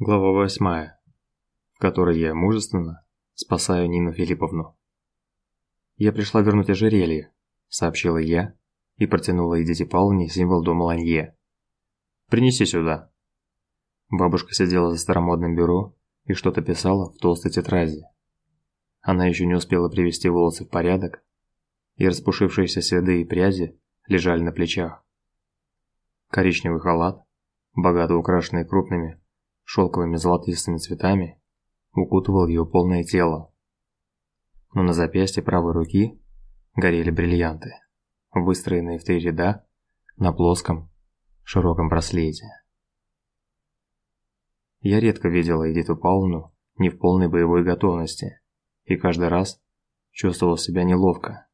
Глава восьмая, в которой я мужественно спасаю Нину Филипповну. «Я пришла вернуть ожерелье», – сообщила я и протянула Эдите Павловне символ дома Ланье. «Принеси сюда». Бабушка сидела за старомодным бюро и что-то писала в толстой тетради. Она еще не успела привести волосы в порядок, и распушившиеся седые пряди лежали на плечах. Коричневый халат, богато украшенный крупными шелковыми золотистыми цветами укутывал ее полное тело. Но на запястье правой руки горели бриллианты, выстроенные в три ряда на плоском, широком браслете. Я редко видела Эдиту Павловну не в полной боевой готовности, и каждый раз чувствовал себя неловко,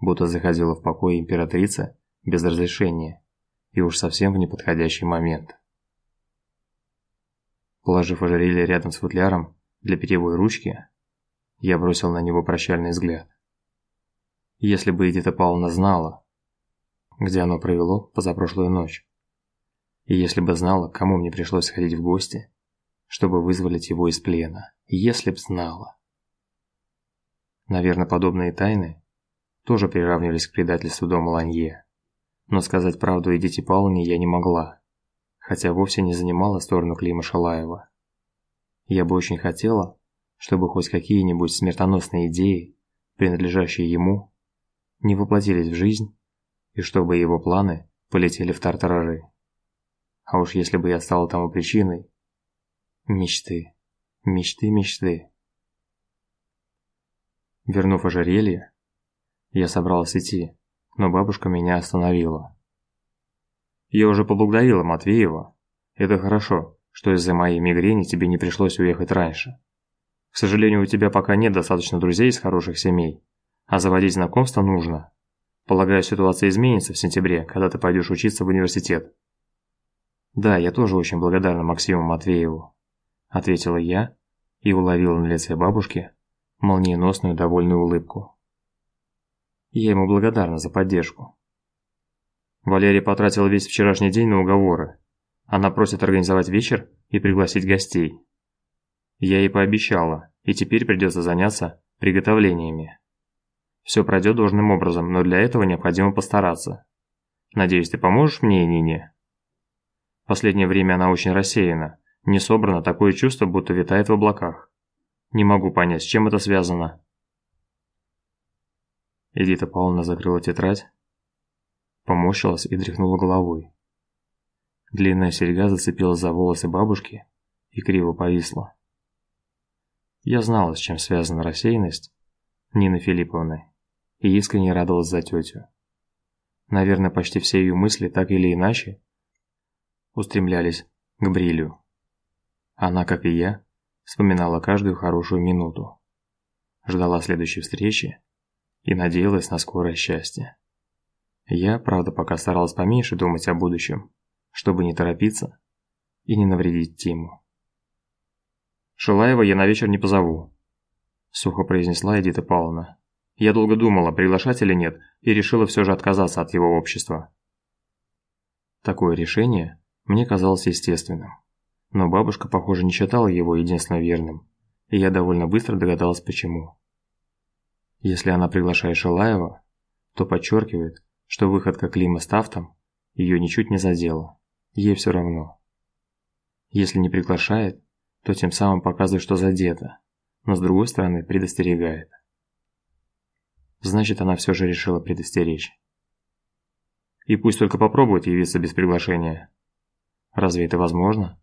будто заходила в покой императрица без разрешения и уж совсем в неподходящий момент. Положив ожерелье рядом с футляром для питьевой ручки, я бросил на него прощальный взгляд. Если бы Эдита Павловна знала, где оно провело позапрошлую ночь, и если бы знала, кому мне пришлось сходить в гости, чтобы вызволить его из плена, если б знала. Наверное, подобные тайны тоже приравнивались к предательству дома Ланье, но сказать правду Эдите Павловне я не могла хотя вовсе не занимала сторону Клима Шалаева. Я бы очень хотела, чтобы хоть какие-нибудь смертоносные идеи, принадлежащие ему, не воплотились в жизнь, и чтобы его планы полетели в тартарары. А уж если бы я стала тому причиной... Мечты, мечты, мечты. Вернув ожерелье, я собралась идти, но бабушка меня остановила. Я уже поблагодарила Матвеева. Это хорошо, что из-за моей мигрени тебе не пришлось уехать раньше. К сожалению, у тебя пока нет достаточно друзей из хороших семей, а заводить знакомства нужно. Полагаю, ситуация изменится в сентябре, когда ты пойдешь учиться в университет. Да, я тоже очень благодарна Максиму Матвееву, ответила я и уловила на лице бабушки молниеносную довольную улыбку. Я ему благодарна за поддержку. Валерия потратила весь вчерашний день на уговоры. Она просит организовать вечер и пригласить гостей. Я ей пообещала, и теперь придется заняться приготовлениями. Все пройдет должным образом, но для этого необходимо постараться. Надеюсь, ты поможешь мне и Нине? Последнее время она очень рассеяна, не собрана, такое чувство, будто витает в облаках. Не могу понять, с чем это связано. Эдита Павловна закрыла тетрадь, поморщилась и тряхнула головой. Длинная серьга зацепилась за волосы бабушки и криво повисла. Я знала, с чем связана рассеянность Нины Филипповны, и искренне радовалась за тетю. Наверное, почти все ее мысли так или иначе устремлялись к Брилю. Она, как и я, вспоминала каждую хорошую минуту, ждала следующей встречи и надеялась на скорое счастье. Я, правда, пока старалась поменьше думать о будущем, чтобы не торопиться и не навредить Тиму. «Шилаева я на вечер не позову», – сухо произнесла Эдита Павловна. Я долго думала, приглашать или нет, и решила все же отказаться от его общества. Такое решение мне казалось естественным. Но бабушка, похоже, не считала его единственно верным, и я довольно быстро догадалась почему. Если она приглашает Шилаева, то подчеркивает, что выходка Клима с Тафтом ее ничуть не задела. Ей все равно. Если не приглашает, то тем самым показывает, что задета, но с другой стороны предостерегает. Значит, она все же решила предостеречь. И пусть только попробует явиться без приглашения. Разве это возможно?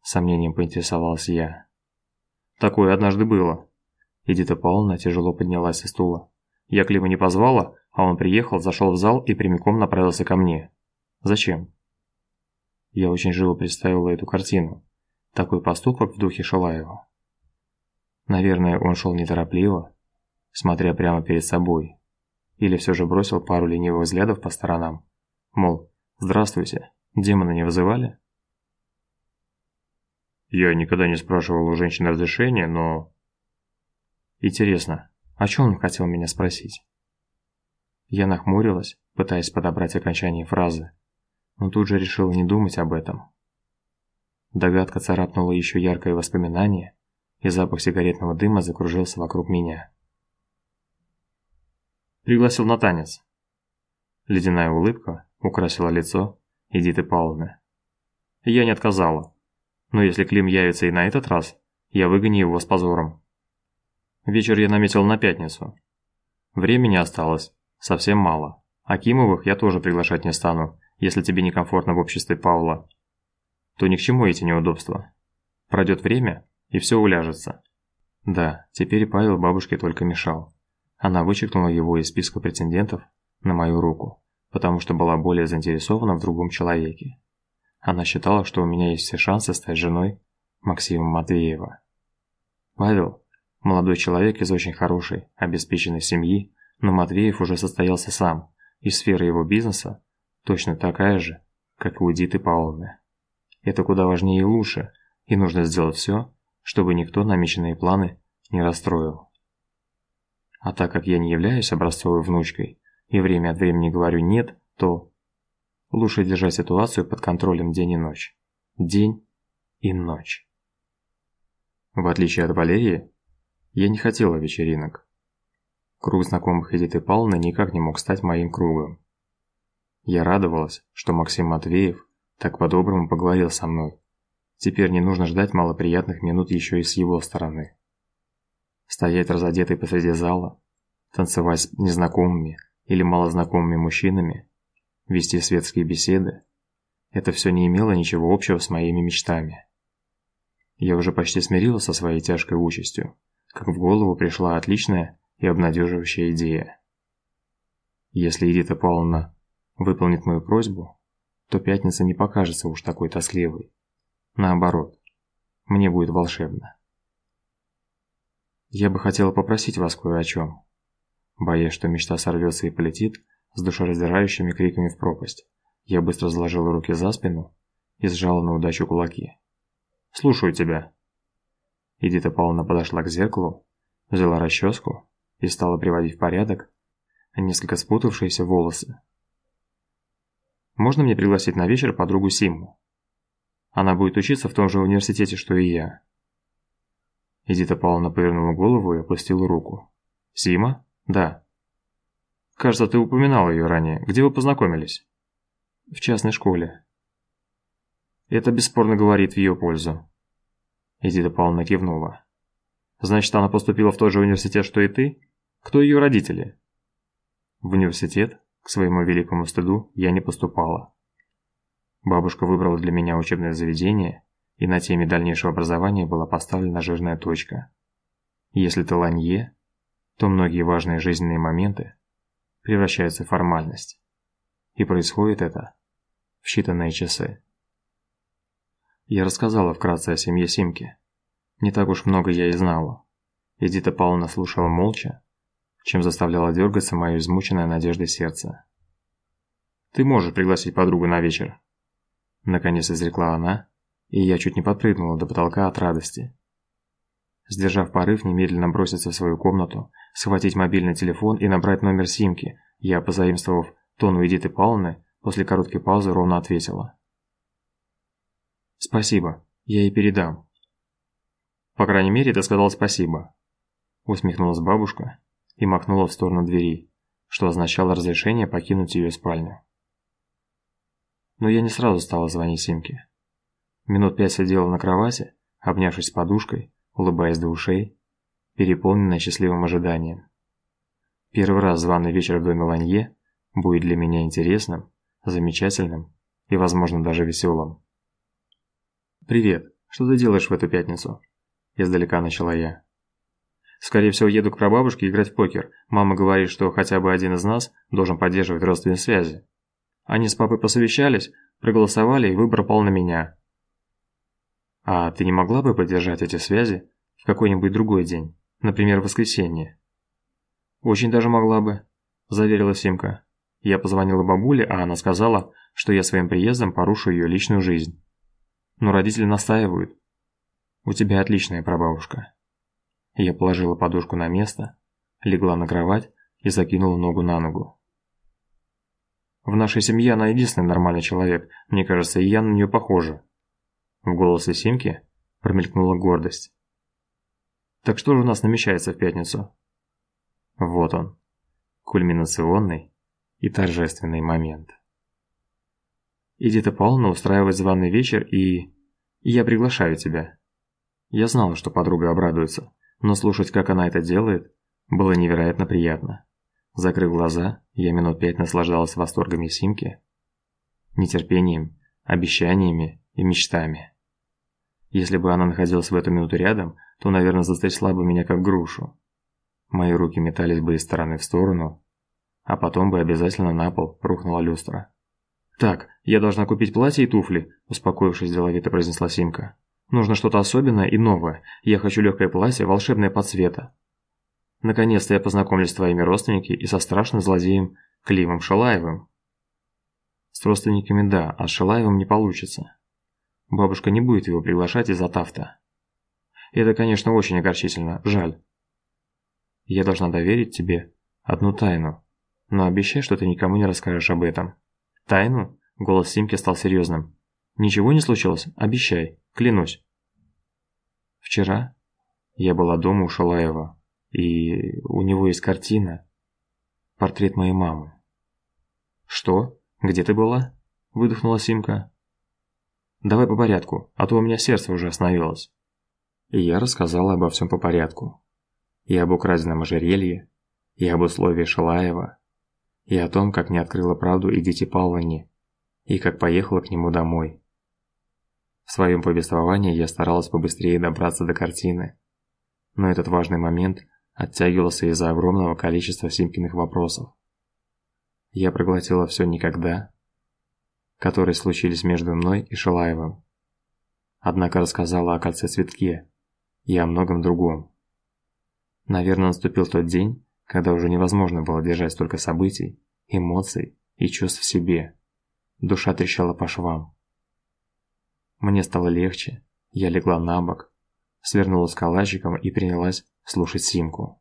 Сомнением поинтересовался я. Такое однажды было. Эдита Павловна тяжело поднялась со стула. Я Клима не позвала, а он приехал, зашел в зал и прямиком направился ко мне. Зачем? Я очень живо представила эту картину. Такой поступок в духе Шалаева. Наверное, он шел неторопливо, смотря прямо перед собой. Или все же бросил пару ленивых взглядов по сторонам. Мол, здравствуйте, демона не вызывали? Я никогда не спрашивал у женщин разрешения, но... Интересно, о чем он хотел меня спросить? Я нахмурилась, пытаясь подобрать окончание фразы, но тут же решила не думать об этом. Догадка царапнула еще яркое воспоминание, и запах сигаретного дыма закружился вокруг меня. Пригласил на танец. Ледяная улыбка украсила лицо Эдиты Павловны. Я не отказала. Но если Клим явится и на этот раз, я выгоню его с позором. Вечер я наметил на пятницу. Времени осталось совсем мало. Акимовых я тоже приглашать не стану, если тебе некомфортно в обществе Павла. То ни к чему эти неудобства. Пройдет время, и все уляжется. Да, теперь Павел бабушке только мешал. Она вычеркнула его из списка претендентов на мою руку, потому что была более заинтересована в другом человеке. Она считала, что у меня есть все шансы стать женой Максима Матвеева. Павел молодой человек из очень хорошей, обеспеченной семьи, но Матвеев уже состоялся сам, и сфера его бизнеса точно такая же, как и у Диты Павловны. Это куда важнее и лучше, и нужно сделать все, чтобы никто намеченные планы не расстроил. А так как я не являюсь образцовой внучкой и время от времени говорю «нет», то лучше держать ситуацию под контролем день и ночь. День и ночь. В отличие от Валерии, я не хотела вечеринок. Круг знакомых Эдиты Павловны никак не мог стать моим кругом. Я радовалась, что Максим Матвеев так по-доброму поговорил со мной. Теперь не нужно ждать малоприятных минут еще и с его стороны стоять разодетый посреди зала, танцевать с незнакомыми или малознакомыми мужчинами, вести светские беседы это все не имело ничего общего с моими мечтами. Я уже почти смирился со своей тяжкой участью, как в голову пришла отличная и обнадеживающая идея. Если Эдита Павловна выполнит мою просьбу, то пятница не покажется уж такой тоскливой. Наоборот, мне будет волшебно. Я бы хотела попросить вас кое о чем. Боясь, что мечта сорвется и полетит, с душераздирающими криками в пропасть, я быстро заложила руки за спину и сжала на удачу кулаки. «Слушаю тебя». Эдита Павловна подошла к зеркалу, взяла расческу и стала приводить в порядок несколько спутавшиеся волосы. «Можно мне пригласить на вечер подругу Симму? Она будет учиться в том же университете, что и я. Эдита Павловна повернула голову и опустила руку. «Сима? Да». «Кажется, ты упоминал ее ранее. Где вы познакомились?» «В частной школе». «Это бесспорно говорит в ее пользу». Эдита Павловна кивнула. «Значит, она поступила в тот же университет, что и ты? Кто ее родители?» «В университет, к своему великому стыду, я не поступала. Бабушка выбрала для меня учебное заведение, и на теме дальнейшего образования была поставлена жирная точка. Если ты ланье, то многие важные жизненные моменты превращаются в формальность. И происходит это в считанные часы. Я рассказала вкратце о семье Симки. Не так уж много я и знала. Эдита Павловна слушала молча, чем заставляла дергаться мое измученное надеждой сердце. «Ты можешь пригласить подругу на вечер», – наконец изрекла она, и я чуть не подпрыгнула до потолка от радости. Сдержав порыв немедленно броситься в свою комнату, схватить мобильный телефон и набрать номер Симки, я, позаимствовав тону Эдиты Павловны, после короткой паузы ровно ответила. «Спасибо, я ей передам». «По крайней мере, ты сказал спасибо», усмехнулась бабушка и махнула в сторону двери, что означало разрешение покинуть ее спальню. Но я не сразу стала звонить Симке. Минут пять сидела на кровати, обнявшись с подушкой, улыбаясь до ушей, переполненная счастливым ожиданием. Первый раз званый вечер в доме Ланье будет для меня интересным, замечательным и, возможно, даже веселым. «Привет, что ты делаешь в эту пятницу?» Издалека начала я. «Скорее всего, еду к прабабушке играть в покер. Мама говорит, что хотя бы один из нас должен поддерживать родственные связи. Они с папой посовещались, проголосовали, и выбор пал на меня. А ты не могла бы поддержать эти связи в какой-нибудь другой день, например, в воскресенье? Очень даже могла бы, заверила Симка. Я позвонила бабуле, а она сказала, что я своим приездом порушу ее личную жизнь. Но родители настаивают. У тебя отличная прабабушка. Я положила подушку на место, легла на кровать и закинула ногу на ногу. В нашей семье она единственный нормальный человек. Мне кажется, и я на нее похожа. В голосе Симки промелькнула гордость. Так что же у нас намечается в пятницу? Вот он, кульминационный и торжественный момент. Эдита Павловна устраивает званый вечер и... Я приглашаю тебя. Я знала, что подруга обрадуется, но слушать, как она это делает, было невероятно приятно. Закрыв глаза, я минут пять наслаждалась восторгами Симки, нетерпением, обещаниями и мечтами. Если бы она находилась в эту минуту рядом, то, наверное, затрясла бы меня как грушу. Мои руки метались бы из стороны в сторону, а потом бы обязательно на пол рухнула люстра. «Так, я должна купить платье и туфли», – успокоившись деловито произнесла Симка. «Нужно что-то особенное и новое. Я хочу легкое платье, волшебное по цвету. Наконец-то я познакомлюсь с твоими родственниками и со страшным злодеем Климом Шалаевым». С родственниками да, а с Шалаевым не получится. Бабушка не будет его приглашать из-за тафта. Это, конечно, очень огорчительно, жаль. Я должна доверить тебе одну тайну, но обещай, что ты никому не расскажешь об этом. Тайну? Голос Симки стал серьезным. Ничего не случилось? Обещай, клянусь. Вчера я была дома у Шалаева, и у него есть картина, портрет моей мамы. Что? Где ты была? Выдохнула Симка. Давай по порядку, а то у меня сердце уже остановилось. И я рассказала обо всем по порядку. И об украденном ожерелье, и об условии Шалаева, и о том, как не открыла правду и дети Павловне, и как поехала к нему домой. В своем повествовании я старалась побыстрее добраться до картины, но этот важный момент оттягивался из-за огромного количества Симкиных вопросов. Я проглотила все никогда, которые случились между мной и Шилаевым. Однако рассказала о кольце-цветке и о многом другом. Наверное, наступил тот день, когда уже невозможно было держать столько событий, эмоций и чувств в себе. Душа трещала по швам. Мне стало легче, я легла на бок, свернулась калачиком и принялась слушать Симку.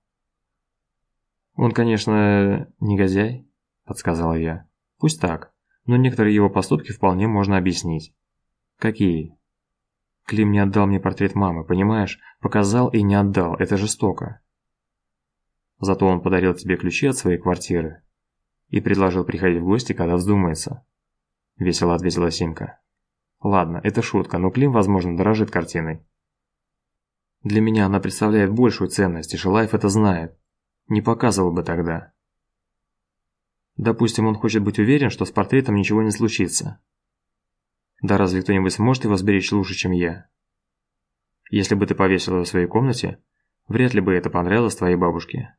«Он, конечно, негодяй», – подсказала я. «Пусть так, но некоторые его поступки вполне можно объяснить». «Какие?» «Клим не отдал мне портрет мамы, понимаешь? Показал и не отдал, это жестоко». Зато он подарил тебе ключи от своей квартиры и предложил приходить в гости, когда вздумается. Весело ответила Симка. Ладно, это шутка, но Клим, возможно, дорожит картиной. Для меня она представляет большую ценность, и Шилаев это знает. Не показывал бы тогда. Допустим, он хочет быть уверен, что с портретом ничего не случится. Да разве кто-нибудь сможет его сберечь лучше, чем я? Если бы ты повесила его в своей комнате, вряд ли бы это понравилось твоей бабушке.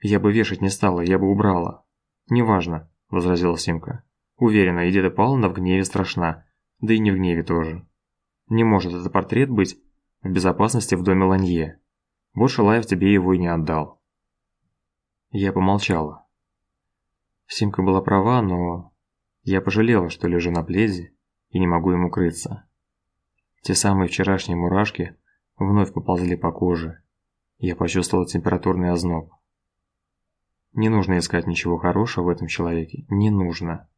Я бы вешать не стала, я бы убрала. Неважно, возразила Симка. Уверена, и деда Павловна в гневе страшна, да и не в гневе тоже. Не может этот портрет быть в безопасности в доме Ланье. Вот Шалаев тебе его и не отдал. Я помолчала. Симка была права, но я пожалела, что лежу на пледе и не могу ему крыться. Те самые вчерашние мурашки вновь поползли по коже. Я почувствовала температурный озноб. Не нужно искать ничего хорошего в этом человеке. Не нужно.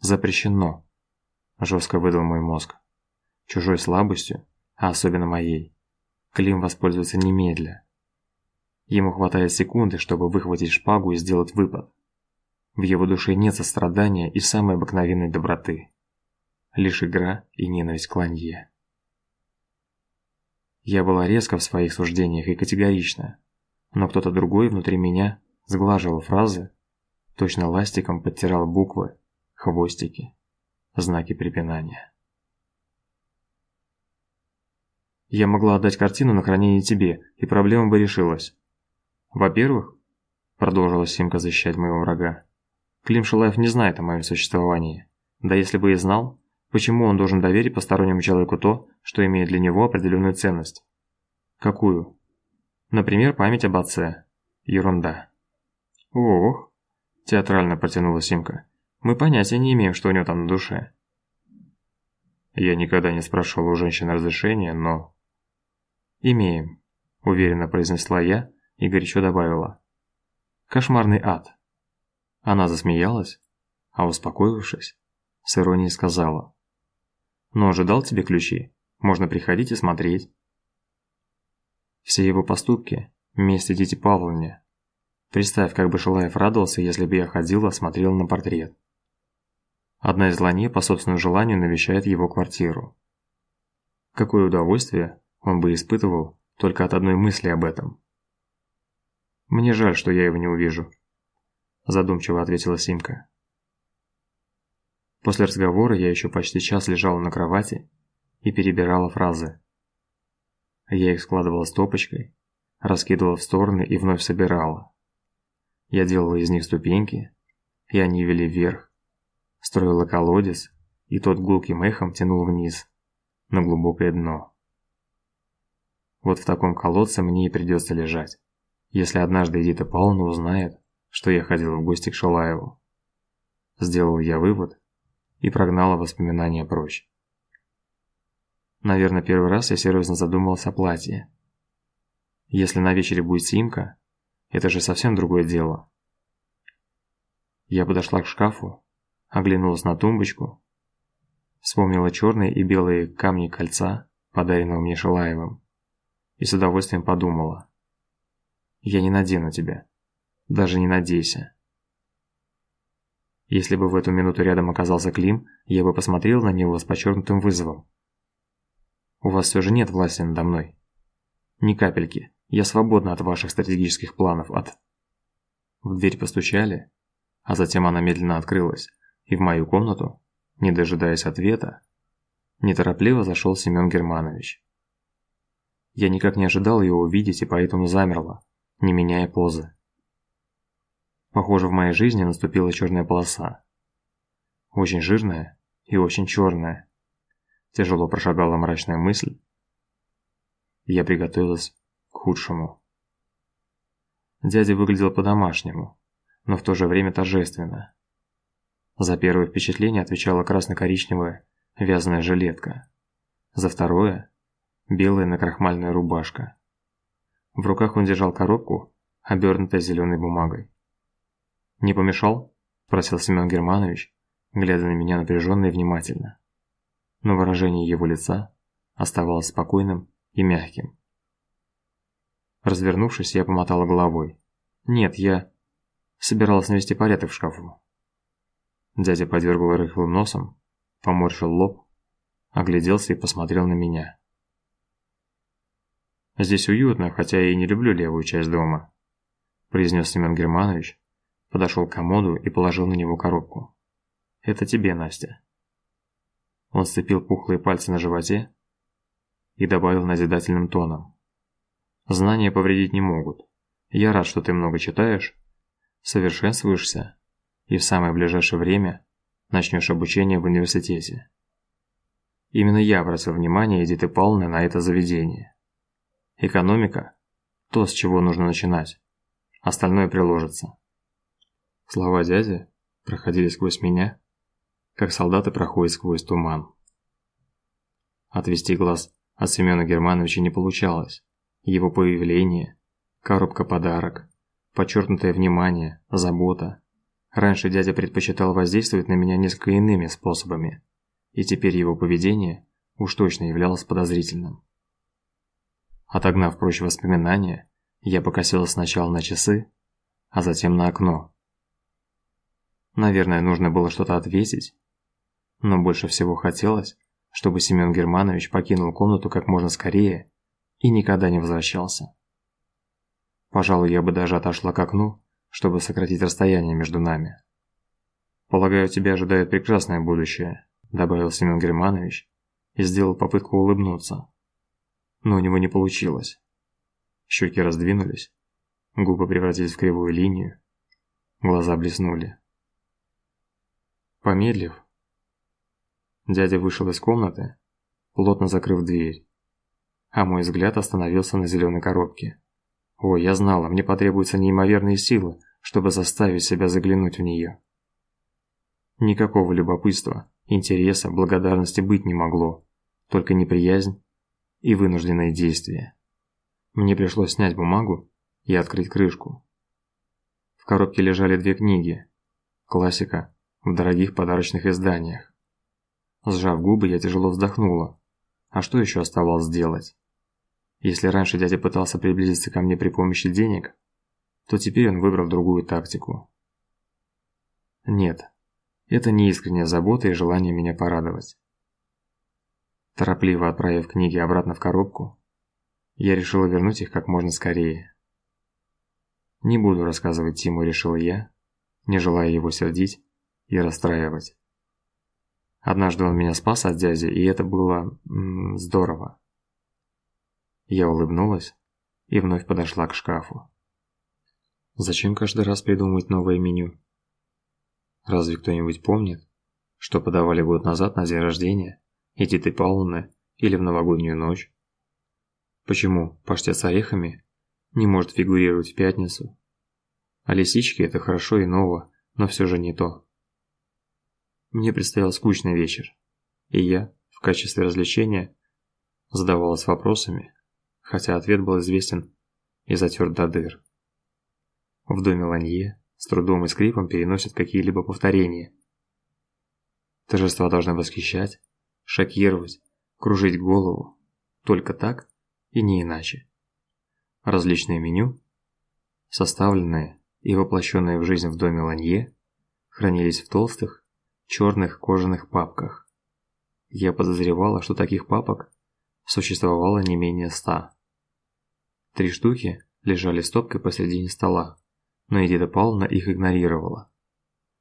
Запрещено. Жестко выдал мой мозг. Чужой слабостью, а особенно моей. Клим воспользуется немедля. Ему хватает секунды, чтобы выхватить шпагу и сделать выпад. В его душе нет сострадания и самой обыкновенной доброты. Лишь игра и ненависть к Ланье. Я была резко в своих суждениях и категорична, но кто-то другой внутри меня сглаживал фразы, точно ластиком подтирал буквы, хвостики, знаки препинания. Я могла отдать картину на хранение тебе, и проблема бы решилась. Во-первых, продолжила Симка защищать моего врага, Клим Шилаев не знает о моем существовании. Да если бы и знал, почему он должен доверить постороннему человеку то, что имеет для него определенную ценность? Какую? Например, память об отце. Ерунда. «Ох!» – театрально протянула Симка. «Мы понятия не имеем, что у него там на душе». Я никогда не спрашивал у женщины разрешения, но... «Имеем», – уверенно произнесла я и горячо добавила. «Кошмарный ад». Она засмеялась, а успокоившись, с иронией сказала. Но ожидал тебе ключи. Можно приходить и смотреть. Все его поступки – месть Эдите Павловне. Представь, как бы Шилаев радовался, если бы я ходил и смотрел на портрет. Одна из Лане по собственному желанию навещает его квартиру. Какое удовольствие он бы испытывал только от одной мысли об этом. Мне жаль, что я его не увижу, задумчиво ответила Симка. После разговора я еще почти час лежала на кровати и перебирала фразы. Я их складывала стопочкой, раскидывала в стороны и вновь собирала. Я делала из них ступеньки, и они вели вверх. Строила колодец, и тот гулким эхом тянул вниз, на глубокое дно. Вот в таком колодце мне и придется лежать, если однажды Эдита Павловна узнает, что я ходила в гости к Шалаеву. Сделал я вывод и прогнала воспоминания прочь. Наверное, первый раз я серьезно задумался о платье. Если на вечере будет Симка, это же совсем другое дело. Я подошла к шкафу, оглянулась на тумбочку, вспомнила черные и белые камни кольца, подаренного мне Шилаевым, и с удовольствием подумала. Я не надену тебя. Даже не надейся. Если бы в эту минуту рядом оказался Клим, я бы посмотрел на него с подчеркнутым вызовом. У вас все же нет власти надо мной. Ни капельки. Я свободна от ваших стратегических планов, от... В дверь постучали, а затем она медленно открылась, и в мою комнату, не дожидаясь ответа, неторопливо зашел Семен Германович. Я никак не ожидал его увидеть и поэтому замерла, не меняя позы. Похоже, в моей жизни наступила черная полоса. Очень жирная и очень черная. Тяжело прошагала мрачная мысль. Я приготовилась к худшему. Дядя выглядел по-домашнему, но в то же время торжественно. За первое впечатление отвечала красно-коричневая вязаная жилетка. За второе – белая накрахмальная рубашка. В руках он держал коробку, обернутую зеленой бумагой. «Не помешал?» – спросил Семен Германович, глядя на меня напряженно и внимательно. Но выражение его лица оставалось спокойным и мягким. Развернувшись, я помотала головой. «Нет, я...» Собиралась навести порядок в шкафу. Дядя подергал рыхлым носом, поморщил лоб, огляделся и посмотрел на меня. «Здесь уютно, хотя я и не люблю левую часть дома», произнес Семен Германович, подошел к комоду и положил на него коробку. «Это тебе, Настя». Он сцепил пухлые пальцы на животе и добавил назидательным тоном. Знания повредить не могут. Я рад, что ты много читаешь, совершенствуешься и в самое ближайшее время начнешь обучение в университете. Именно я обратил внимание Эдиты Павловны на это заведение. Экономика – то, с чего нужно начинать. Остальное приложится. Слова дяди проходили сквозь меня, как солдаты проходят сквозь туман. Отвести глаз от Семена Германовича не получалось. Его появление, коробка-подарок, подчеркнутое внимание, забота. Раньше дядя предпочитал воздействовать на меня несколько иными способами, и теперь его поведение уж точно являлось подозрительным. Отогнав прочь воспоминания, я покосилась сначала на часы, а затем на окно. Наверное, нужно было что-то ответить, но больше всего хотелось, чтобы Семен Германович покинул комнату как можно скорее и никогда не возвращался. Пожалуй, я бы даже отошла к окну, чтобы сократить расстояние между нами. Полагаю, тебя ожидает прекрасное будущее, добавил Семен Германович и сделал попытку улыбнуться. Но у него не получилось. Щеки раздвинулись, губы превратились в кривую линию, глаза блеснули. Помедлив, дядя вышел из комнаты, плотно закрыв дверь а мой взгляд остановился на зеленой коробке. О, я знала, мне потребуются неимоверные силы, чтобы заставить себя заглянуть в нее. Никакого любопытства, интереса, благодарности быть не могло, только неприязнь и вынужденные действия. Мне пришлось снять бумагу и открыть крышку. В коробке лежали две книги. Классика в дорогих подарочных изданиях. Сжав губы, я тяжело вздохнула. А что еще оставалось сделать? Если раньше дядя пытался приблизиться ко мне при помощи денег, то теперь он выбрал другую тактику. Нет, это не искренняя забота и желание меня порадовать. Торопливо отправив книги обратно в коробку, я решила вернуть их как можно скорее. Не буду рассказывать Тиму, решила я, не желая его сердить и расстраивать. Однажды он меня спас от дяди, и это было м здорово. Я улыбнулась и вновь подошла к шкафу. Зачем каждый раз придумывать новое меню? Разве кто-нибудь помнит, что подавали год назад на день рождения Эдиты Павловны или в новогоднюю ночь? Почему паштет с орехами не может фигурировать в пятницу? А лисички это хорошо и ново, но все же не то. Мне предстоял скучный вечер, и я, в качестве развлечения, задавалась вопросами, хотя ответ был известен и затерт до дыр. В доме Ланье с трудом и скрипом переносят какие-либо повторения. Торжества должны восхищать, шокировать, кружить голову. Только так и не иначе. Различные меню, составленные и воплощенные в жизнь в доме Ланье, хранились в толстых, черных кожаных папках. Я подозревала, что таких папок существовало не менее ста. Три штуки лежали стопкой посредине стола но Эдита Павловна их игнорировала.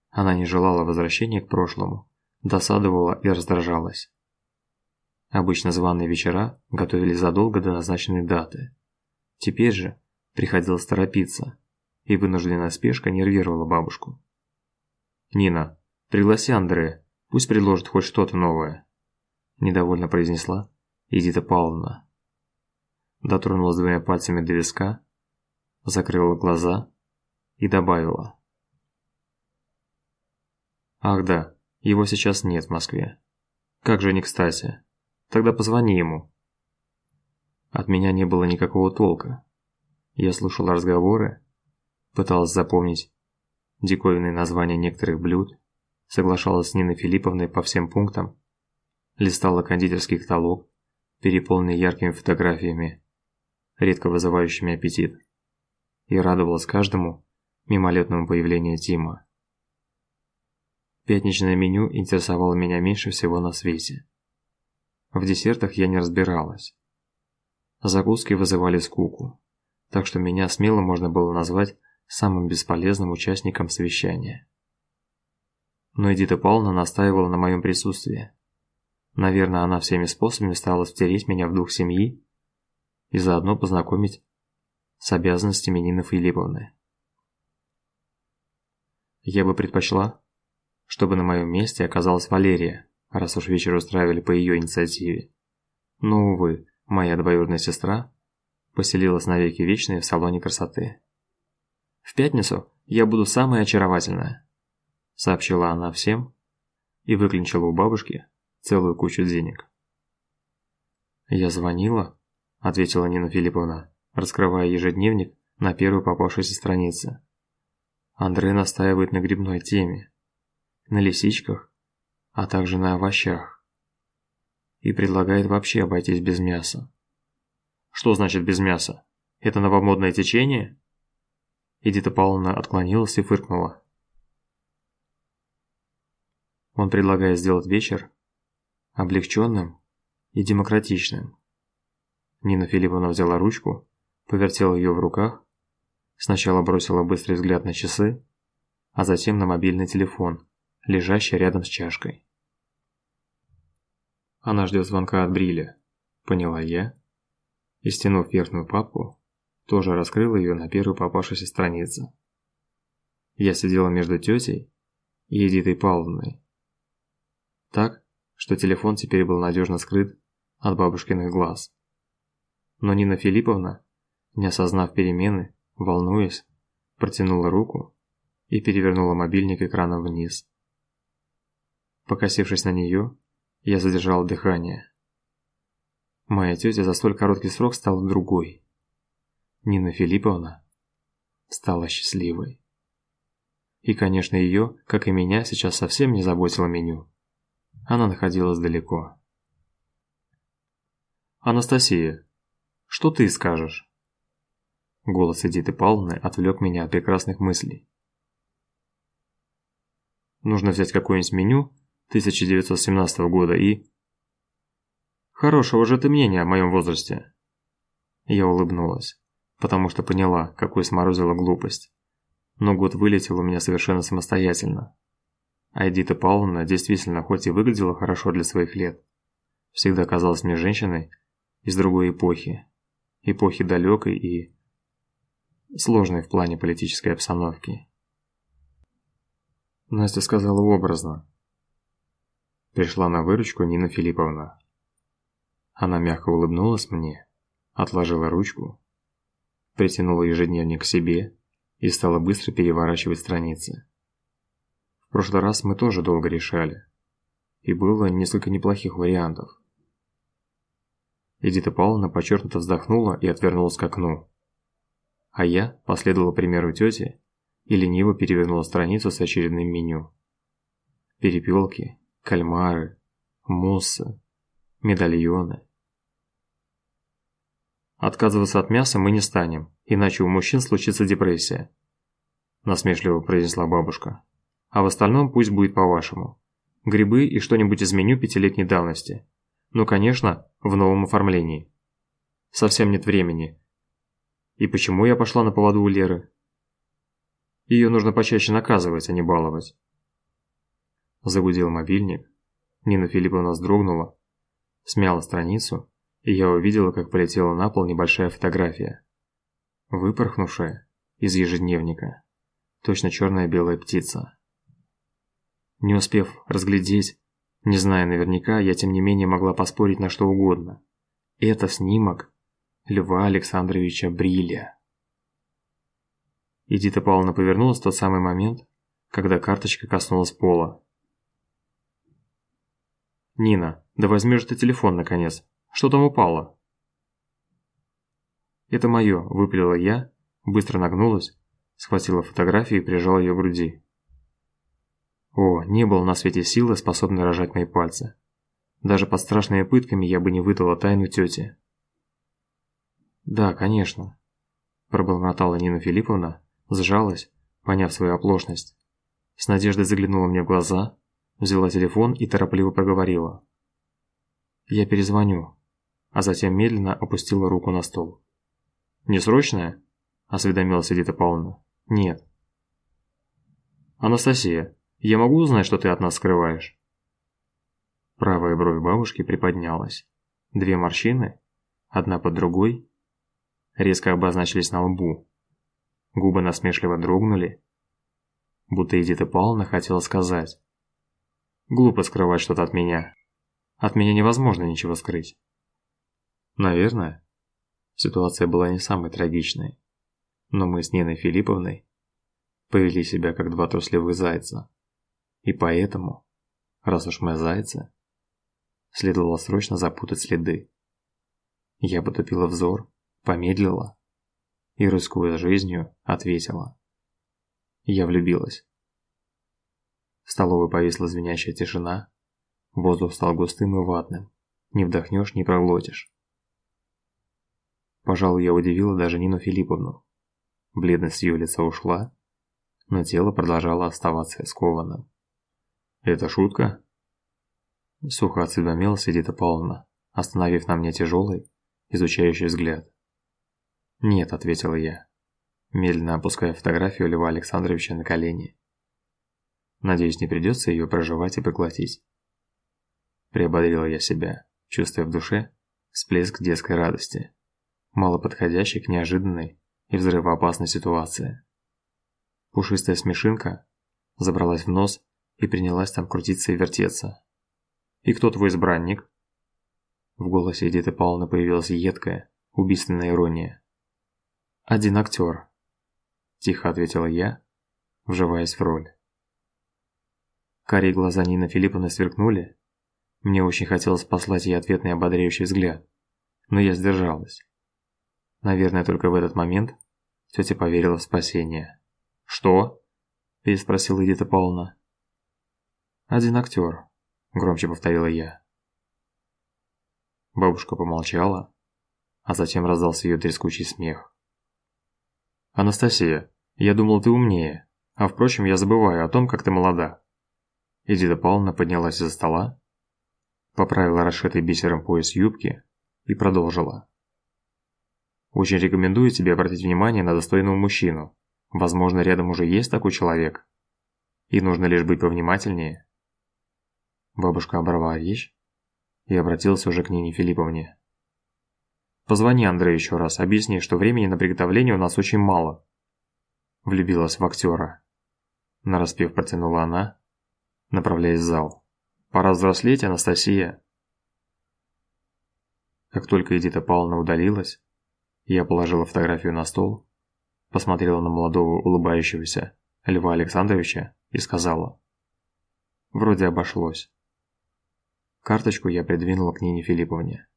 Она не желала возвращения к прошлому, досадовала и раздражалась. Обычно званые вечера готовились задолго до назначенной даты. Теперь же приходилось торопиться, и вынужденная спешка нервировала бабушку. «Нина, пригласи Андрея, пусть предложит хоть что-то новое», – недовольно произнесла Эдита Павловна. Дотронулась двумя пальцами до виска, закрыла глаза и добавила. Ах да, его сейчас нет в Москве. Как же не кстати. Тогда позвони ему. От меня не было никакого толка. Я слушал разговоры, пыталась запомнить диковинные названия некоторых блюд, соглашалась с Ниной Филипповной по всем пунктам, листала кондитерский каталог, переполненный яркими фотографиями, редко вызывающими аппетит, и радовалась каждому мимолетному появлению Тима. Пятничное меню интересовало меня меньше всего на свете. В десертах я не разбиралась. Закуски вызывали скуку, так что меня смело можно было назвать самым бесполезным участником совещания. Но Эдита Павловна настаивала на моем присутствии. Наверное, она всеми способами старалась втереть меня в дух семьи и заодно познакомить с обязанностями Нины Филипповны. Я бы предпочла, чтобы на моем месте оказалась Валерия, раз уж вечер устраивали по ее инициативе. Но, увы, моя двоюродная сестра поселилась навеки вечные в салоне красоты. «В пятницу я буду самая очаровательная», – сообщила она всем и выклинчила у бабушки целую кучу денег. «Я звонила», – ответила Нина Филипповна, раскрывая ежедневник на первой попавшейся странице. Андрей настаивает на грибной теме, на лисичках, а также на овощах. И предлагает вообще обойтись без мяса. Что значит без мяса? Это новомодное течение? Эдита Павловна отклонилась и фыркнула. Он предлагает сделать вечер облегченным и демократичным. Нина Филипповна взяла ручку, повертела ее в руках Сначала бросила быстрый взгляд на часы, а затем на мобильный телефон, лежащий рядом с чашкой. Она ждет звонка от Бриля, поняла я, и стянув верхнюю папку, тоже раскрыла ее на первой попавшейся странице. Я сидела между тетей и Эдитой Павловной. Так, что телефон теперь был надежно скрыт от бабушкиных глаз. Но Нина Филипповна, не осознав перемены, волнуясь, протянула руку и перевернула мобильник экраном вниз. Покосившись на нее, я задержал дыхание. Моя тетя за столь короткий срок стала другой. Нина Филипповна стала счастливой. И, конечно, ее, как и меня, сейчас совсем не заботило меню. она находилась далеко. «Анастасия, что ты скажешь?» Голос Эдиты Павловны отвлек меня от прекрасных мыслей. Нужно взять какое-нибудь меню 1917 года и... Хорошего же ты мнения о моем возрасте. Я улыбнулась, потому что поняла, какую сморозила глупость. Но год вылетел у меня совершенно самостоятельно. А Эдита Павловна действительно, хоть и выглядела хорошо для своих лет, всегда казалась мне женщиной из другой эпохи. Эпохи далекой и сложной в плане политической обстановки. Настя сказала образно. Пришла на выручку Нина Филипповна. Она мягко улыбнулась мне, отложила ручку, притянула ежедневник к себе и стала быстро переворачивать страницы. В прошлый раз мы тоже долго решали, и было несколько неплохих вариантов. Эдита Павловна подчеркнуто вздохнула и отвернулась к окну а я последовала примеру тети и лениво перевернула страницу с очередным меню. Перепелки, кальмары, муссы, медальоны. Отказываться от мяса мы не станем, иначе у мужчин случится депрессия, насмешливо произнесла бабушка. А в остальном пусть будет по-вашему. Грибы и что-нибудь из меню пятилетней давности. Ну, конечно, в новом оформлении. Совсем нет времени, и почему я пошла на поводу у Леры? Ее нужно почаще наказывать, а не баловать. Загудел мобильник. Нина Филипповна вздрогнула, смяла страницу, и я увидела, как полетела на пол небольшая фотография. Выпорхнувшая из ежедневника. Точно черная белая птица. Не успев разглядеть, не зная наверняка, я тем не менее могла поспорить на что угодно. Это снимок Льва Александровича Бриля. Эдита Павловна повернулась в тот самый момент, когда карточка коснулась пола. «Нина, да возьми же ты телефон, наконец. Что там упало?» «Это мое», – выпалила я, быстро нагнулась, схватила фотографию и прижала ее к груди. О, не было на свете силы, способной рожать мои пальцы. Даже под страшными пытками я бы не выдала тайну тете. «Да, конечно», – пробормотала Нина Филипповна, сжалась, поняв свою оплошность. С надеждой заглянула мне в глаза, взяла телефон и торопливо проговорила. «Я перезвоню», а затем медленно опустила руку на стол. «Не срочное?» – осведомилась Эдита Павловна. «Нет». «Анастасия, я могу узнать, что ты от нас скрываешь?» Правая бровь бабушки приподнялась. Две морщины, одна под другой, резко обозначились на лбу. Губы насмешливо дрогнули, будто Эдита Павловна хотела сказать. «Глупо скрывать что-то от меня. От меня невозможно ничего скрыть». Наверное, ситуация была не самой трагичной, но мы с Ниной Филипповной повели себя как два трусливых зайца. И поэтому, раз уж мы зайцы, следовало срочно запутать следы. Я потупила взор помедлила и, рискуя жизнью, ответила. Я влюбилась. В столовой повисла звенящая тишина, воздух стал густым и ватным, не вдохнешь, не проглотишь. Пожалуй, я удивила даже Нину Филипповну. Бледность ее лица ушла, но тело продолжало оставаться скованным. «Это шутка?» Сухо осведомилась Эдита Павловна, остановив на мне тяжелый, изучающий взгляд. «Нет», – ответила я, медленно опуская фотографию Льва Александровича на колени. «Надеюсь, не придется ее проживать и поглотить». Приободрила я себя, чувствуя в душе всплеск детской радости, мало подходящей к неожиданной и взрывоопасной ситуации. Пушистая смешинка забралась в нос и принялась там крутиться и вертеться. «И кто твой избранник?» В голосе Эдиты Павловны появилась едкая, убийственная ирония. «Один актер», – тихо ответила я, вживаясь в роль. Карие глаза Нины Филипповны сверкнули. Мне очень хотелось послать ей ответный ободряющий взгляд, но я сдержалась. Наверное, только в этот момент тетя поверила в спасение. «Что?» – переспросила Эдита Павловна. «Один актер», – громче повторила я. Бабушка помолчала, а затем раздался ее трескучий смех. Анастасия, я думал, ты умнее, а впрочем, я забываю о том, как ты молода. Эдита Павловна поднялась из-за стола, поправила расшитый бисером пояс юбки и продолжила. Очень рекомендую тебе обратить внимание на достойного мужчину. Возможно, рядом уже есть такой человек. И нужно лишь быть повнимательнее. Бабушка оборвала речь и обратилась уже к Нине Филипповне. Позвони Андрею еще раз, объясни, что времени на приготовление у нас очень мало. Влюбилась в актера. Нараспев протянула она, направляясь в зал. Пора взрослеть, Анастасия. Как только Эдита Павловна удалилась, я положила фотографию на стол, посмотрела на молодого улыбающегося Льва Александровича и сказала: "Вроде обошлось". Карточку я придвинула к Нине Филипповне.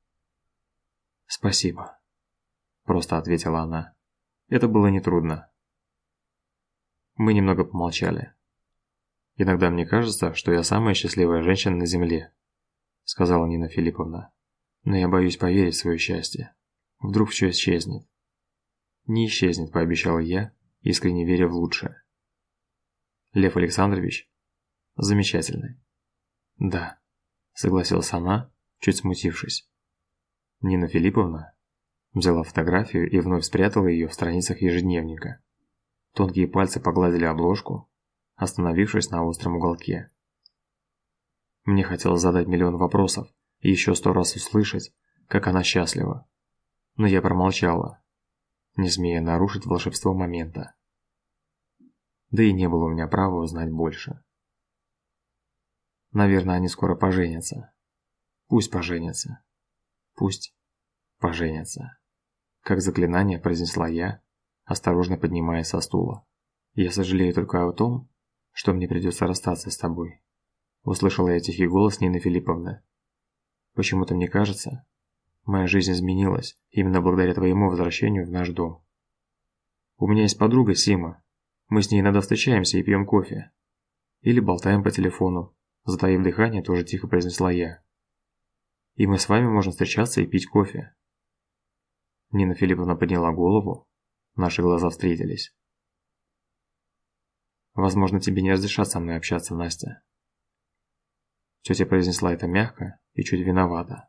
«Спасибо», – просто ответила она. Это было нетрудно. Мы немного помолчали. «Иногда мне кажется, что я самая счастливая женщина на земле», – сказала Нина Филипповна. «Но я боюсь поверить в свое счастье. Вдруг все исчезнет». «Не исчезнет», – пообещала я, искренне веря в лучшее. «Лев Александрович?» «Замечательный». «Да», – согласилась она, чуть смутившись. Нина Филипповна взяла фотографию и вновь спрятала ее в страницах ежедневника. Тонкие пальцы погладили обложку, остановившись на остром уголке. Мне хотелось задать миллион вопросов и еще сто раз услышать, как она счастлива. Но я промолчала, не смея нарушить волшебство момента. Да и не было у меня права узнать больше. Наверное, они скоро поженятся. Пусть поженятся. Пусть поженятся. Как заклинание произнесла я, осторожно поднимаясь со стула. Я сожалею только о том, что мне придется расстаться с тобой. Услышала я тихий голос Нины Филипповны. Почему-то мне кажется, моя жизнь изменилась именно благодаря твоему возвращению в наш дом. У меня есть подруга Сима. Мы с ней иногда встречаемся и пьем кофе. Или болтаем по телефону. Затаив дыхание, тоже тихо произнесла я и мы с вами можем встречаться и пить кофе. Нина Филипповна подняла голову, наши глаза встретились. Возможно, тебе не разрешат со мной общаться, Настя. Тетя произнесла это мягко и чуть виновата.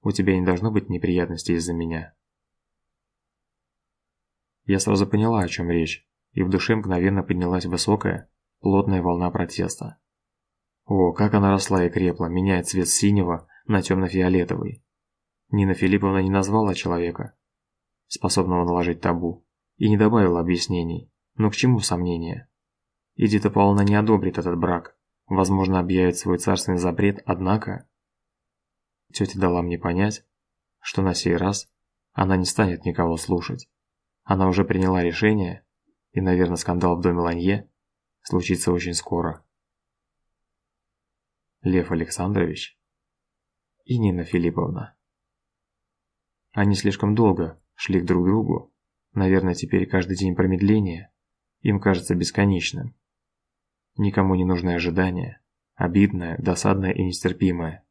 У тебя не должно быть неприятностей из-за меня. Я сразу поняла, о чем речь, и в душе мгновенно поднялась высокая, плотная волна протеста. О, как она росла и крепла, меняя цвет синего на темно-фиолетовый. Нина Филипповна не назвала человека, способного наложить табу, и не добавила объяснений. Но к чему сомнения? Эдита Павловна не одобрит этот брак, возможно, объявит свой царственный запрет, однако... Тетя дала мне понять, что на сей раз она не станет никого слушать. Она уже приняла решение, и, наверное, скандал в доме Ланье случится очень скоро. Лев Александрович и Нина Филипповна. Они слишком долго шли к друг другу. Наверное, теперь каждый день промедления им кажется бесконечным. Никому не нужны ожидания, обидное, досадное и нестерпимое.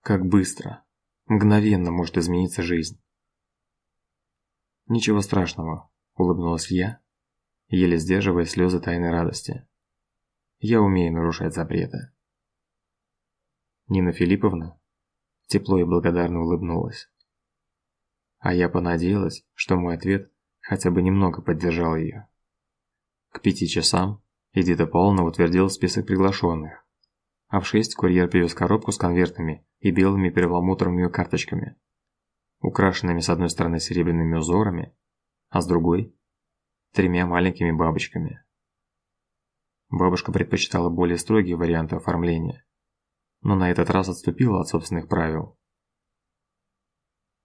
Как быстро, мгновенно может измениться жизнь. Ничего страшного, улыбнулась я, еле сдерживая слезы тайной радости. Я умею нарушать запреты. Нина Филипповна тепло и благодарно улыбнулась. А я понадеялась, что мой ответ хотя бы немного поддержал ее. К пяти часам Эдита Павловна утвердила список приглашенных, а в шесть курьер привез коробку с конвертами и белыми перламутровыми карточками, украшенными с одной стороны серебряными узорами, а с другой – тремя маленькими бабочками. Бабушка предпочитала более строгие варианты оформления, но на этот раз отступила от собственных правил.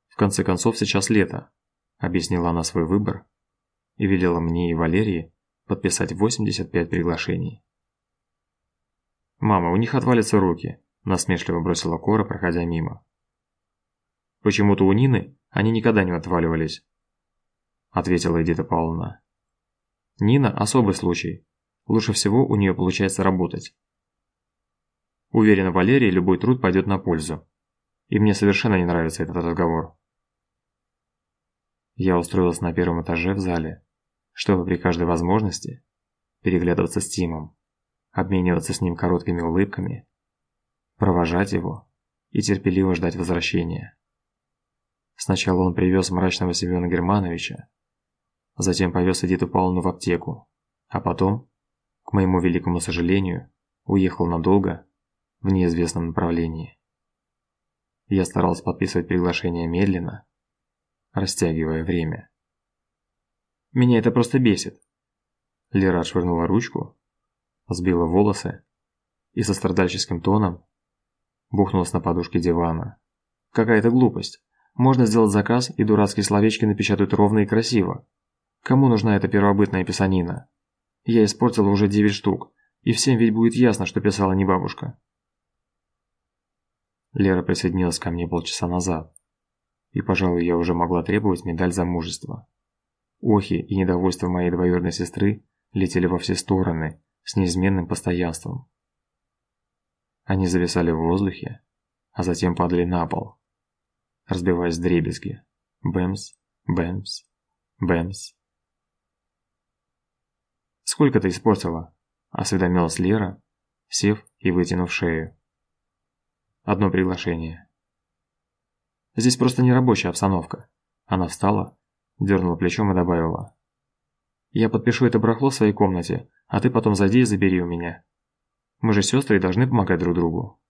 В конце концов, сейчас лето, объяснила она свой выбор и велела мне и Валерии подписать 85 приглашений. Мама, у них отвалятся руки, насмешливо бросила Кора, проходя мимо. Почему-то у Нины они никогда не отваливались, ответила Эдита Павловна. Нина особый случай. Лучше всего у нее получается работать. Уверена, Валерии любой труд пойдет на пользу. И мне совершенно не нравится этот разговор. Я устроился на первом этаже в зале, чтобы при каждой возможности переглядываться с Тимом, обмениваться с ним короткими улыбками, провожать его и терпеливо ждать возвращения. Сначала он привез мрачного Семена Германовича, затем повез Эдиту Павловну в аптеку, а потом, к моему великому сожалению, уехал надолго в неизвестном направлении. Я старался подписывать приглашение медленно, растягивая время. Меня это просто бесит. Лера отшвырнула ручку, сбила волосы и со страдальческим тоном бухнулась на подушке дивана. Какая-то глупость. Можно сделать заказ, и дурацкие словечки напечатают ровно и красиво. Кому нужна эта первобытная писанина? Я испортила уже девять штук, и всем ведь будет ясно, что писала не бабушка. Лера присоединилась ко мне полчаса назад, и, пожалуй, я уже могла требовать медаль за мужество. Охи и недовольство моей двоюродной сестры летели во все стороны с неизменным постоянством. Они зависали в воздухе, а затем падали на пол, разбиваясь в дребезги. Бэмс, бэмс, бэмс. «Сколько ты испортила?» – осведомилась Лера, сев и вытянув шею. «Одно приглашение». «Здесь просто не рабочая обстановка». Она встала, дернула плечом и добавила. «Я подпишу это барахло в своей комнате, а ты потом зайди и забери у меня. Мы же сестры и должны помогать друг другу».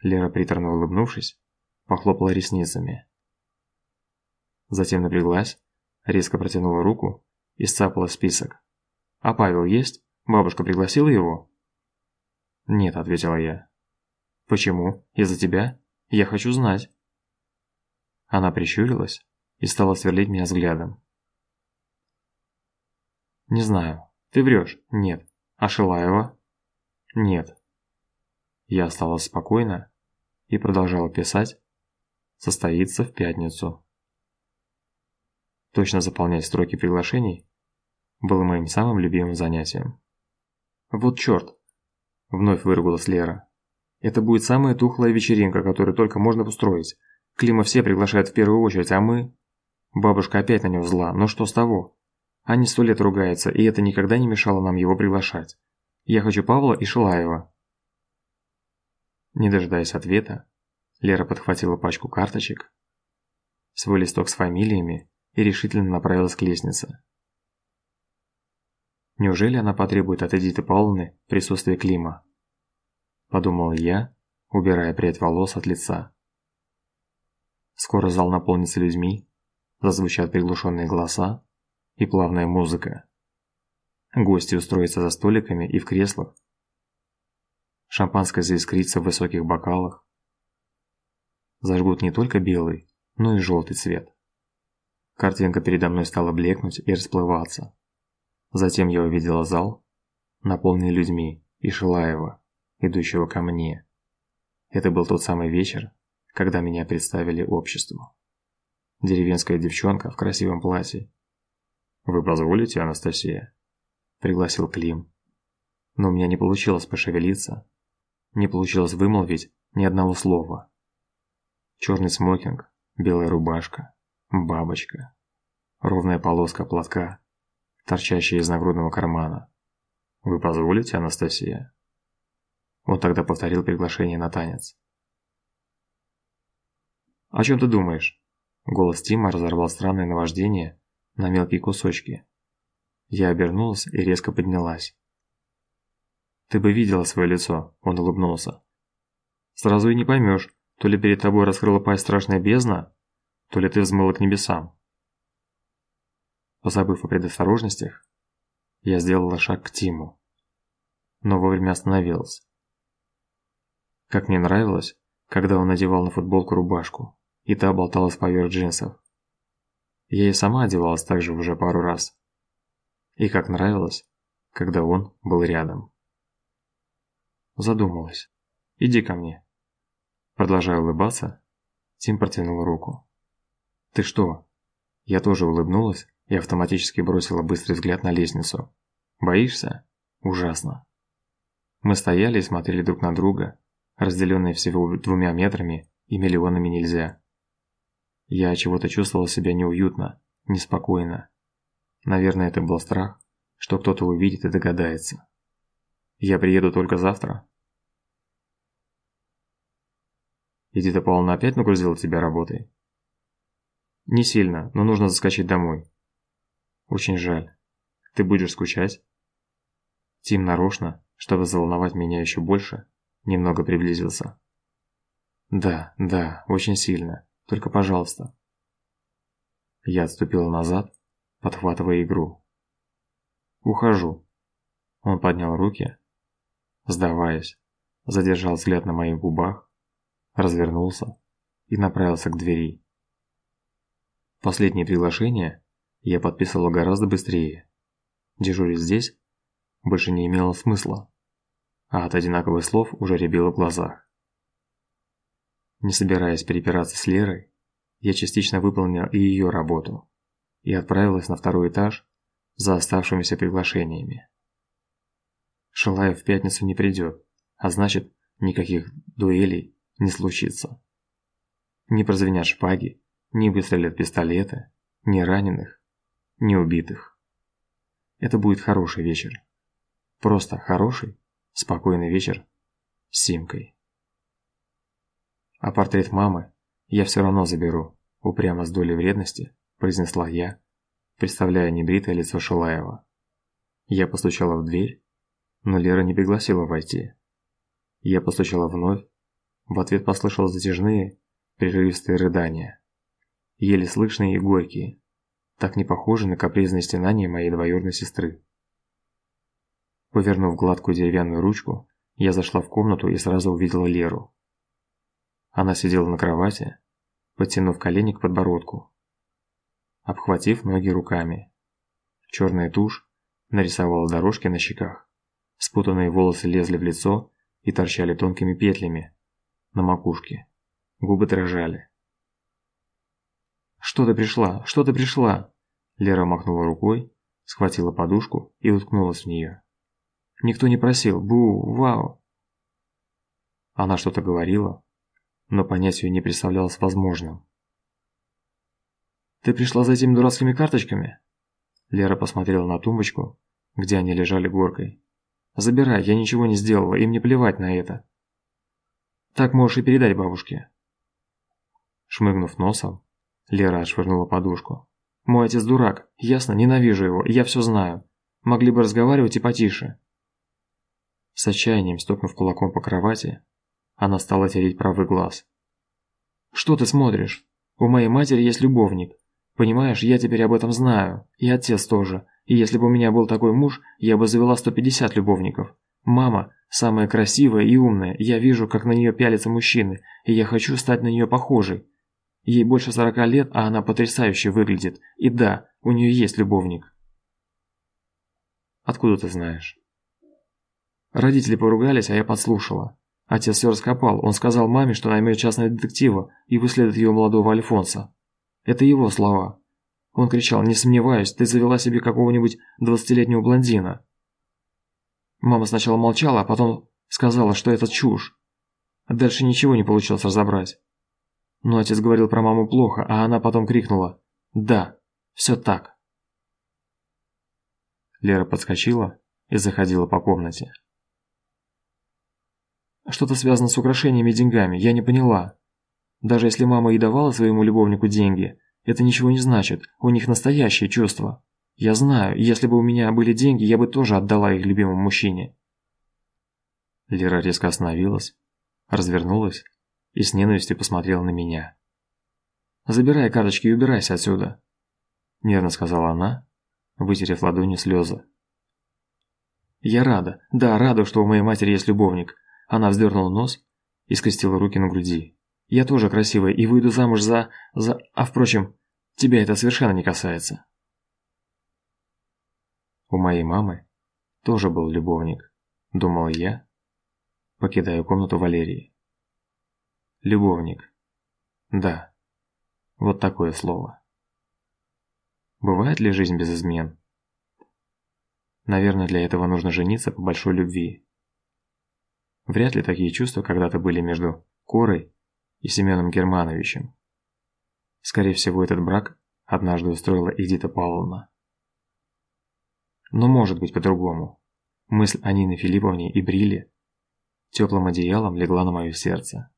Лера, приторно улыбнувшись, похлопала ресницами. Затем напряглась, резко протянула руку и сцапала список. «А Павел есть? Бабушка пригласила его?» «Нет», — ответила я. «Почему? Из-за тебя? Я хочу знать». Она прищурилась и стала сверлить меня взглядом. «Не знаю. Ты врешь?» «Нет». «А Шилаева?» «Нет». Я осталась спокойна и продолжала писать. «Состоится в пятницу». Точно заполнять строки приглашений было моим самым любимым занятием. «Вот черт!» – вновь выругалась Лера. «Это будет самая тухлая вечеринка, которую только можно устроить. Клима все приглашают в первую очередь, а мы...» Бабушка опять на него зла, но что с того? Они сто лет ругаются, и это никогда не мешало нам его приглашать. Я хочу Павла и Шилаева. Не дожидаясь ответа, Лера подхватила пачку карточек, свой листок с фамилиями и решительно направилась к лестнице. Неужели она потребует от Эдиты Павловны присутствия Клима? Подумал я, убирая прядь волос от лица. Скоро зал наполнится людьми, зазвучат приглушенные голоса и плавная музыка. Гости устроятся за столиками и в креслах. Шампанское заискрится в высоких бокалах. Зажгут не только белый, но и желтый цвет. Картинка передо мной стала блекнуть и расплываться. Затем я увидела зал, наполненный людьми, и Шилаева, идущего ко мне. Это был тот самый вечер, когда меня представили обществу. Деревенская девчонка в красивом платье. «Вы позволите, Анастасия?» Пригласил Клим. Но у меня не получилось пошевелиться, не получилось вымолвить ни одного слова. Черный смокинг, белая рубашка, бабочка, ровная полоска платка, торчащая из нагрудного кармана. «Вы позволите, Анастасия?» Он тогда повторил приглашение на танец. «О чем ты думаешь?» Голос Тима разорвал странное наваждение на мелкие кусочки. Я обернулась и резко поднялась. «Ты бы видела свое лицо», – он улыбнулся. «Сразу и не поймешь, то ли перед тобой раскрыла пасть страшная бездна, то ли ты взмыла к небесам». Позабыв о предосторожностях, я сделала шаг к Тиму, но вовремя остановилась. Как мне нравилось, когда он надевал на футболку рубашку, и та болталась поверх джинсов. Я и сама одевалась так же уже пару раз. И как нравилось, когда он был рядом. Задумалась. «Иди ко мне». Продолжая улыбаться, Тим протянул руку. «Ты что?» Я тоже улыбнулась и автоматически бросила быстрый взгляд на лестницу. «Боишься?» «Ужасно». Мы стояли и смотрели друг на друга, разделенные всего двумя метрами и миллионами нельзя. Я чего-то чувствовал себя неуютно, неспокойно. Наверное, это был страх, что кто-то увидит и догадается. Я приеду только завтра. Эдита Павловна опять нагрузила тебя работой? Не сильно, но нужно заскочить домой. Очень жаль. Ты будешь скучать? Тим нарочно, чтобы заволновать меня еще больше, немного приблизился. Да, да, очень сильно. Только, пожалуйста. Я отступил назад, подхватывая игру. Ухожу. Он поднял руки, сдаваясь, задержал взгляд на моих губах, развернулся и направился к двери. Последнее приглашение я подписывал гораздо быстрее. Дежурить здесь больше не имело смысла, а от одинаковых слов уже рябило в глазах. Не собираясь перепираться с Лерой, я частично выполнил и ее работу и отправилась на второй этаж за оставшимися приглашениями. Шалаев в пятницу не придет, а значит, никаких дуэлей не случится. Не прозвенят шпаги, не выстрелят пистолеты, ни раненых, ни убитых. Это будет хороший вечер. Просто хороший, спокойный вечер с Симкой. А портрет мамы я все равно заберу, упрямо с долей вредности, произнесла я, представляя небритое лицо Шилаева. Я постучала в дверь, но Лера не пригласила войти. Я постучала вновь, в ответ послышал затяжные, прерывистые рыдания, еле слышные и горькие, так не похожие на капризные стенания моей двоюродной сестры. Повернув гладкую деревянную ручку, я зашла в комнату и сразу увидела Леру. Она сидела на кровати, подтянув колени к подбородку, обхватив ноги руками. Черная тушь нарисовала дорожки на щеках. Спутанные волосы лезли в лицо и торчали тонкими петлями на макушке. Губы дрожали. «Что ты пришла? Что ты пришла?» Лера махнула рукой, схватила подушку и уткнулась в нее. «Никто не просил. Бу, вау!» Она что-то говорила, но понять ее не представлялось возможным. «Ты пришла за этими дурацкими карточками?» Лера посмотрела на тумбочку, где они лежали горкой. «Забирай, я ничего не сделала, им не плевать на это. Так можешь и передать бабушке». Шмыгнув носом, Лера отшвырнула подушку. «Мой отец дурак, ясно, ненавижу его, я все знаю. Могли бы разговаривать и потише». С отчаянием стукнув кулаком по кровати, она стала тереть правый глаз. «Что ты смотришь? У моей матери есть любовник. Понимаешь, я теперь об этом знаю. И отец тоже. И если бы у меня был такой муж, я бы завела 150 любовников. Мама самая красивая и умная. Я вижу, как на нее пялятся мужчины, и я хочу стать на нее похожей. Ей больше 40 лет, а она потрясающе выглядит. И да, у нее есть любовник. Откуда ты знаешь? Родители поругались, а я подслушала. Отец все раскопал. Он сказал маме, что наймет частного детектива и выследит ее молодого Альфонса. Это его слова. Он кричал, не сомневаюсь, ты завела себе какого-нибудь двадцатилетнего блондина. Мама сначала молчала, а потом сказала, что это чушь. Дальше ничего не получилось разобрать. Но отец говорил про маму плохо, а она потом крикнула «Да, все так». Лера подскочила и заходила по комнате. Что-то связано с украшениями и деньгами, я не поняла. Даже если мама и давала своему любовнику деньги, это ничего не значит, у них настоящие чувства. Я знаю, если бы у меня были деньги, я бы тоже отдала их любимому мужчине. Лера резко остановилась, развернулась и с ненавистью посмотрела на меня. «Забирай карточки и убирайся отсюда», – нервно сказала она, вытерев ладонью слезы. «Я рада, да, рада, что у моей матери есть любовник. Она вздернула нос и скрестила руки на груди. «Я тоже красивая и выйду замуж за... за... А впрочем, тебя это совершенно не касается». У моей мамы тоже был любовник, думал я, покидая комнату Валерии. Любовник. Да, вот такое слово. Бывает ли жизнь без измен? Наверное, для этого нужно жениться по большой любви. Вряд ли такие чувства когда-то были между Корой и Семеном Германовичем. Скорее всего, этот брак однажды устроила Эдита Павловна. Но может быть по-другому. Мысль о Нине Филипповне и Бриле теплым одеялом легла на мое сердце.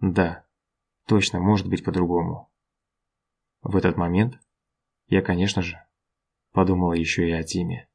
Да, точно может быть по-другому. В этот момент я, конечно же, подумала еще и о Тиме.